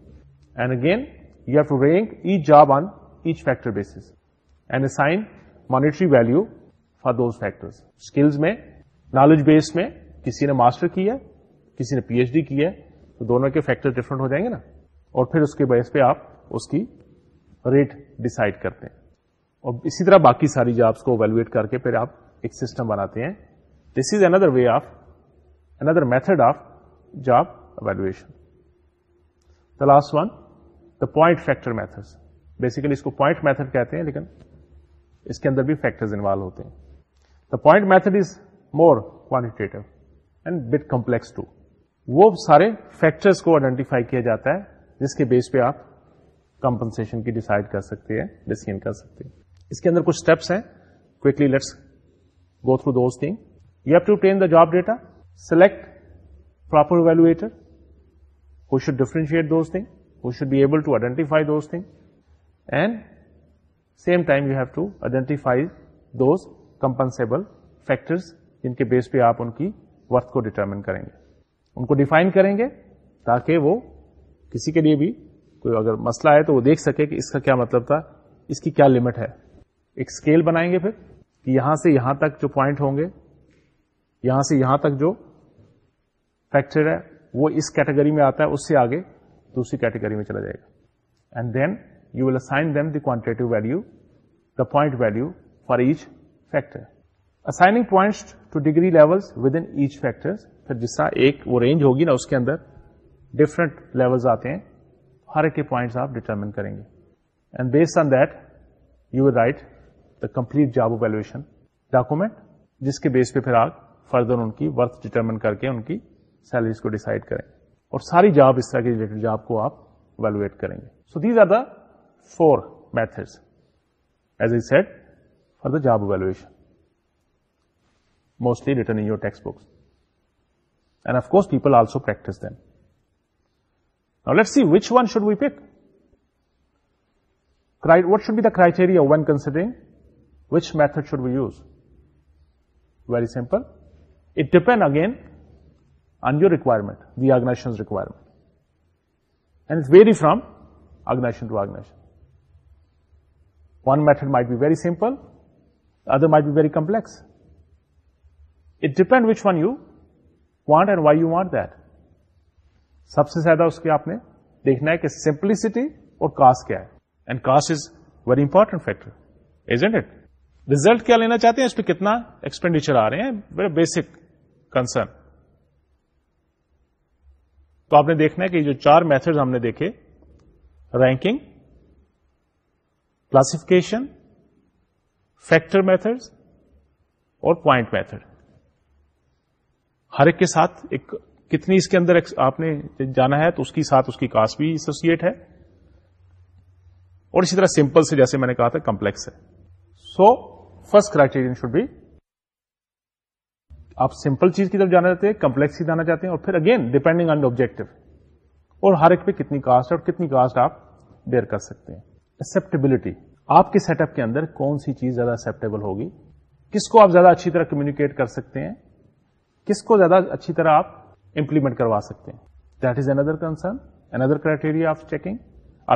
and again you have to rank each job on each factor basis and assign monetary value for those factor skills میں نالج بیس میں کسی نے ماسٹر کی ہے کسی نے پی ایچ ڈی کی ہے تو دونوں کے فیکٹر ڈفرنٹ ہو جائیں گے نا اور پھر اس کے بیس پہ آپ اس کی ریٹ ڈسائڈ کرتے ہیں اور اسی طرح باقی ساری جابس کو ویلویٹ کر کے پھر آپ ایک سسٹم بناتے ہیں this is another way of another method of job evaluation. The last one, the point factor methods. Basically اس کو point method کہتے ہیں لیکن اس کے اندر بھی factors involve ہوتے ہیں. The point method is more quantitative and bit complex too. وہ سارے factors کو آئیڈینٹیفائی کیا جاتا ہے جس کے بیس پہ آپ کمپنسیشن کی ڈیسائڈ کر سکتے ہیں ڈسیزن کر سکتے ہیں اس کے اندر کچھ اسٹیپس ہیں quickly let's go through those thing you have to obtain the job data select proper evaluator who should differentiate those things, who should be able to identify those things and same time you have to identify those compensable factors جن کے بیس پہ آپ ان کی ورتھ کو ڈیٹرمن کریں گے ان کو ڈیفائن کریں گے تاکہ وہ کسی کے لیے بھی کوئی اگر مسئلہ ہے تو وہ دیکھ سکے کہ اس کا کیا مطلب تھا اس کی کیا لمٹ ہے ایک اسکیل بنائیں گے پھر کہ یہاں سے یہاں تک جو پوائنٹ ہوں گے یہاں سے یہاں تک جو فیکچر ہے وہ اس کیٹیگری میں آتا ہے اس سے آگے دوسری کیٹیگری میں چلا جائے گا and then you will assign them the quantitative value the point value for each factor assigning points to degree levels within each factor پھر جس طرح ایک وہ رینج ہوگی نا اس کے اندر ڈفرنٹ لیولز آتے ہیں ہر ایک کے پوائنٹس آپ ڈٹرمن کریں گے and based on that you will write the complete job evaluation document جس کے بیس پہ پھر آپ فردر ان کی ورتھ ڈٹرمن کر کے ان کی سیلریز کو ڈیسائڈ کریں اور ساری جاب اس طرح کی ریلیٹڈ جاب کو آپ ویلویٹ کریں گے so these are the four methods as a set for the job evaluation mostly in your textbooks and of course people also practice then see which one should we pick what should be the criteria when considering which method should we use very simple it depends again your requirement the organization's requirement and it vary from آگنا to آگنا one matter might be very simple other might be very complex it which which one you want and why you want سب سے زیادہ اس کے آپ نے دیکھنا ہے کہ سمپلسٹی اور کاسٹ کیا ہے and cost is very important factor it result کیا لینا چاہتے ہیں اس پہ کتنا ایکسپینڈیچر آ رہے ہیں بیسک کنسرن تو آپ نے دیکھنا ہے کہ جو چار میتھڈ ہم نے دیکھے رینکنگ کلاسفکیشن فیکٹر میتھڈ اور پوائنٹ میتھڈ ہر ایک کے ساتھ ایک کتنی اس کے اندر آپ نے جانا ہے تو اس کی ساتھ اس کی کاسٹ بھی ایسوسیٹ ہے اور اسی طرح سمپل سے جیسے میں نے کہا تھا کمپلیکس ہے so first criterion should be آپ سمپل چیز کی طرف جانا چاہتے ہیں کمپلیکس ہی جانا چاہتے ہیں اور پھر اگین ڈیپینڈنگ آن آبجیکٹو اور ہر ایک پہ کتنی کاسٹ اور کتنی کاسٹ آپ بیئر کر سکتے ہیں ایکسپٹیبلٹی آپ کے سیٹ اپ کے اندر کون سی چیز زیادہ ایکسپٹیبل ہوگی کس کو آپ زیادہ اچھی طرح کمیونیکیٹ کر سکتے ہیں کس کو زیادہ اچھی طرح آپ امپلیمنٹ کروا سکتے ہیں that is another concern another criteria of checking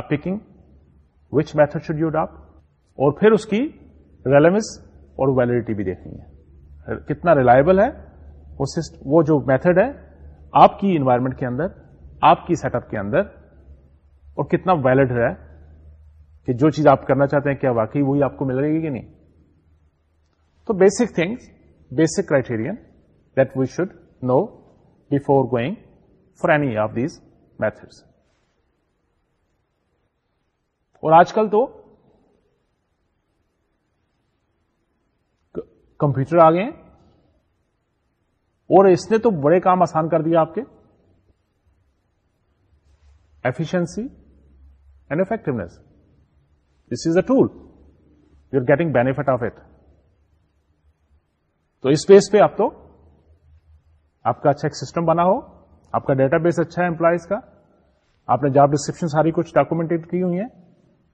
آپ picking which method should you adopt اور پھر اس کی ریلیونس اور ویلڈیٹی بھی دیکھنی ہے کتنا ریلائبل ہے وہ وہ جو میتھڈ ہے آپ کی انوائرمنٹ کے اندر آپ کی سیٹ اپ کے اندر اور کتنا ویلڈ ہے کہ جو چیز آپ کرنا چاہتے ہیں کیا واقعی وہی آپ کو مل رہے گی کہ نہیں تو basic things basic criterion that we should know before going for any of these methods اور آج کل تو کمپیوٹر آ گئے اور اس نے تو بڑے کام آسان کر دیا آپ کے efficiency and effectiveness this is a tool you are getting benefit of it تو اس بیس پہ آپ تو آپ کا اچھا ایک سسٹم بنا ہو آپ کا ڈیٹا بیس اچھا ہے امپلائیز کا آپ نے جاب ڈسکرپشن ساری کچھ ڈاکومینٹیڈ کی ہوئی ہیں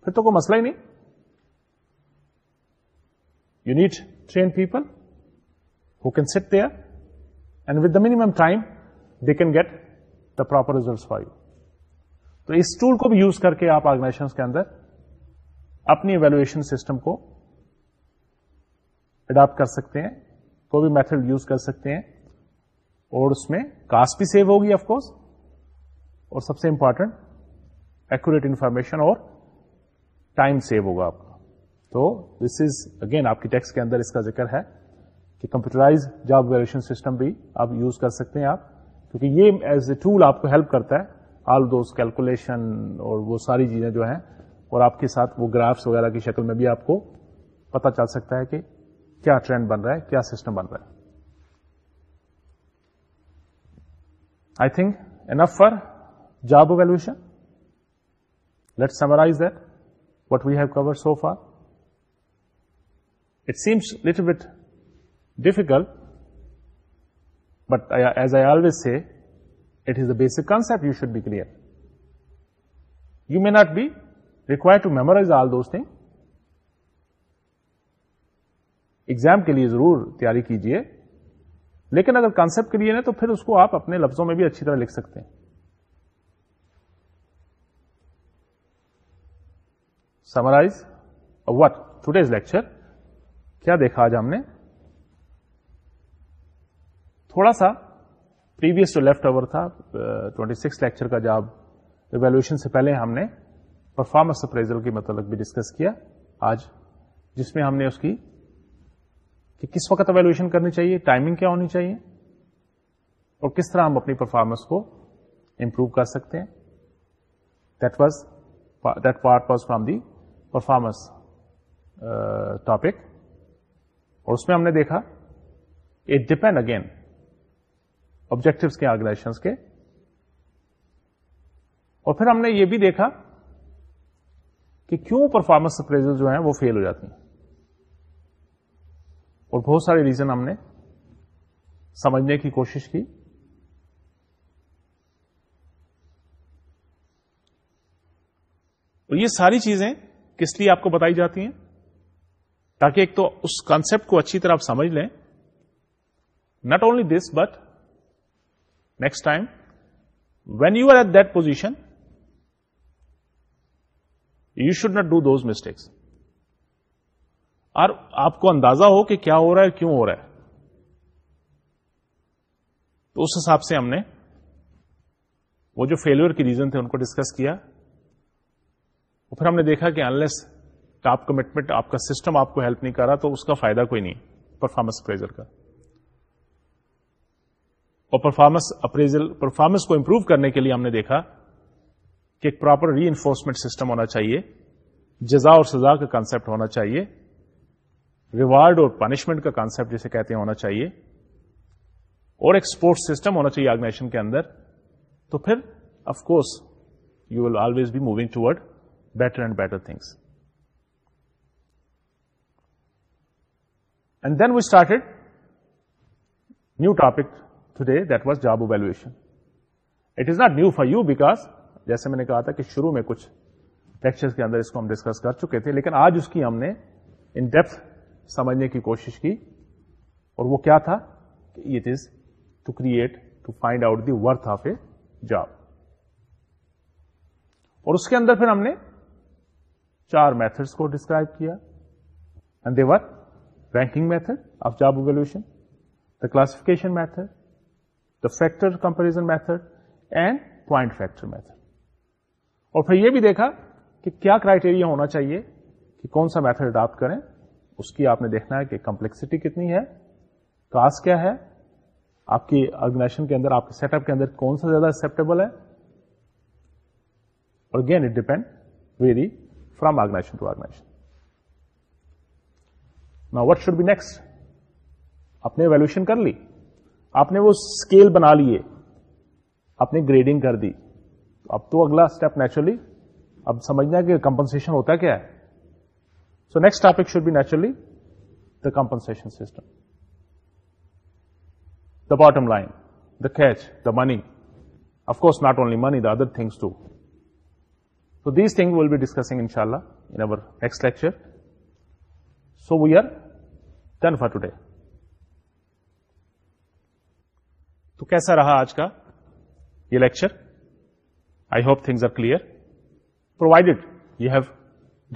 پھر تو کوئی مسئلہ ہی نہیں you need train people who can sit there and with the minimum time they can get the proper results for you تو اس ٹول کو بھی یوز کر کے آپ آرگنائزیشن کے اندر اپنی ایویلویشن سسٹم کو اڈاپٹ کر سکتے ہیں کوئی بھی میتھڈ یوز کر سکتے ہیں اور اس میں کاسٹ بھی سیو ہوگی آف کورس اور سب سے امپورٹنٹ ایکوریٹ انفارمیشن اور ٹائم سیو ہوگا آپ کا تو دس از اگین آپ کی ٹیکس کے اندر اس کا ذکر ہے کہ کمپیوٹرائز جاب ویلیشن سسٹم بھی آپ یوز کر سکتے ہیں آپ کیونکہ یہ ایز اے ٹول آپ کو ہیلپ کرتا ہے آل دوز کیلکولیشن اور وہ ساری چیزیں جو ہیں اور آپ کے ساتھ وہ گرافس وغیرہ کی شکل میں بھی آپ کو پتا چل سکتا ہے کہ کیا ٹرینڈ بن رہا ہے کیا سسٹم بن رہا ہے I think enough for job evaluation let summarize that what we have cover so far seems little with difficult but as I always say it is a basic concept you should be clear you may not be require to memorize all those exam کے لیے ضرور تیاری کیجیے لیکن اگر کانسپٹ کلیئر ہے تو پھر اس کو آپ اپنے لفظوں میں بھی اچھی طرح لکھ سکتے ہیں summarize what today lecture کیا دیکھا آج ہم نے تھوڑا سا پریویس جو لیفٹ اوور تھا ٹوینٹی سکس لیکچر کا جاب ایویلویشن سے پہلے ہم نے پرفارمنس اپریزل کے متعلق بھی ڈسکس کیا آج جس میں ہم نے اس کی کہ کس وقت اویلویشن کرنی چاہیے ٹائمنگ کیا ہونی چاہیے اور کس طرح ہم اپنی پرفارمنس کو امپروو کر سکتے ہیں that was that part was from the performance topic اور اس میں ہم نے دیکھا اٹ ڈپینڈ اگین آبجیکٹوس کے آرگنائزیشن کے اور پھر ہم نے یہ بھی دیکھا کہ کیوں پرفارمنس اپریزل جو ہیں وہ فیل ہو جاتی ہیں اور بہت سارے ریزن ہم نے سمجھنے کی کوشش کی اور یہ ساری چیزیں کس لیے آپ کو بتائی جاتی ہیں تاکہ ایک تو اس کانسپٹ کو اچھی طرح آپ سمجھ لیں not only this but next time when you are at that position you should not do those mistakes اور آپ کو اندازہ ہو کہ کیا ہو رہا ہے کیوں ہو رہا ہے تو اس حساب سے ہم نے وہ جو فیلور کے ریزن تھے ان کو ڈسکس کیا پھر ہم نے دیکھا کہ انلیس ٹاپ کمٹمنٹ آپ کا سسٹم آپ کو ہیلپ نہیں کر رہا تو اس کا فائدہ کوئی نہیں پرفارمنس اپریزل کا اور پرفارمنس اپریزل پرفارمنس کو امپروو کرنے کے لیے ہم نے دیکھا کہ ایک پراپر ری انفورسمنٹ سسٹم ہونا چاہیے جزا اور سزا کا کانسیپٹ ہونا چاہیے ریوارڈ اور پنشمنٹ کا کانسیپٹ جسے کہتے ہیں ہونا چاہیے اور ایک سپورٹس سسٹم ہونا چاہیے آرگنائزیشن کے اندر تو پھر افکوس بی موونگ ٹوڈ better and better things and then we started new topic today that was job evaluation it is not new for you because جیسے میں نے کہا تھا کہ شروع میں کچھ لیکچر کے اندر اس کو ہم ڈسکس کر چکے تھے لیکن آج اس کی ہم نے ان ڈیپتھ سمجھنے کی کوشش کی اور وہ کیا تھا کہ it is to create to find out the worth of a job اور اس کے اندر پھر ہم نے چار میتھڈس کو ڈسکرائب کیا and they were ranking method of job evaluation the classification method the factor comparison method and point factor method اور پھر یہ بھی دیکھا کہ کیا کرائیٹیریا ہونا چاہیے کہ کون سا میتھڈ اڈاپٹ کریں اس کی آپ نے دیکھنا ہے کہ کمپلیکسٹی کتنی ہے کاسٹ کیا ہے آپ کی آرگنائزیشن کے اندر آپ کے سیٹ اپ کے اندر کون سا زیادہ ایکسپٹیبل ہے اور again it depend vary from organization to organization what should be next نے ویلوشن کر لی آپ نے وہ اسکیل بنا لیے آپ نے گریڈنگ کر دی اب تو اگلا اسٹیپ نیچرلی اب سمجھنا کہ کمپنسن ہوتا کیا ہے so next topic should be naturally the compensation system the bottom line the catch the money of course not only money the other things too so this thing will be discussing ان شاء اللہ in over next lecture so we are done for today تو کیسا رہا آج کا یہ lecture I hope things are clear provided you have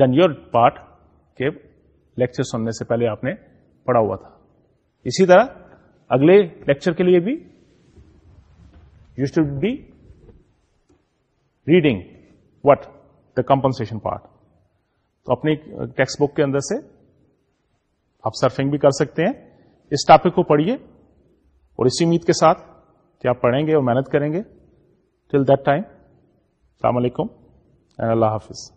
done your part کے لیکچر سننے سے پہلے آپ نے پڑھا ہوا تھا اسی طرح اگلے لیکچر کے لیے بھی you should be reading what the compensation part تو اپنی ٹیکسٹ بک کے اندر سے آپ سرفنگ بھی کر سکتے ہیں اس ٹاپک کو پڑھیے اور اسی امید کے ساتھ کہ آپ پڑھیں گے اور محنت کریں گے ٹل دیٹ ٹائم السلام علیکم اللہ حافظ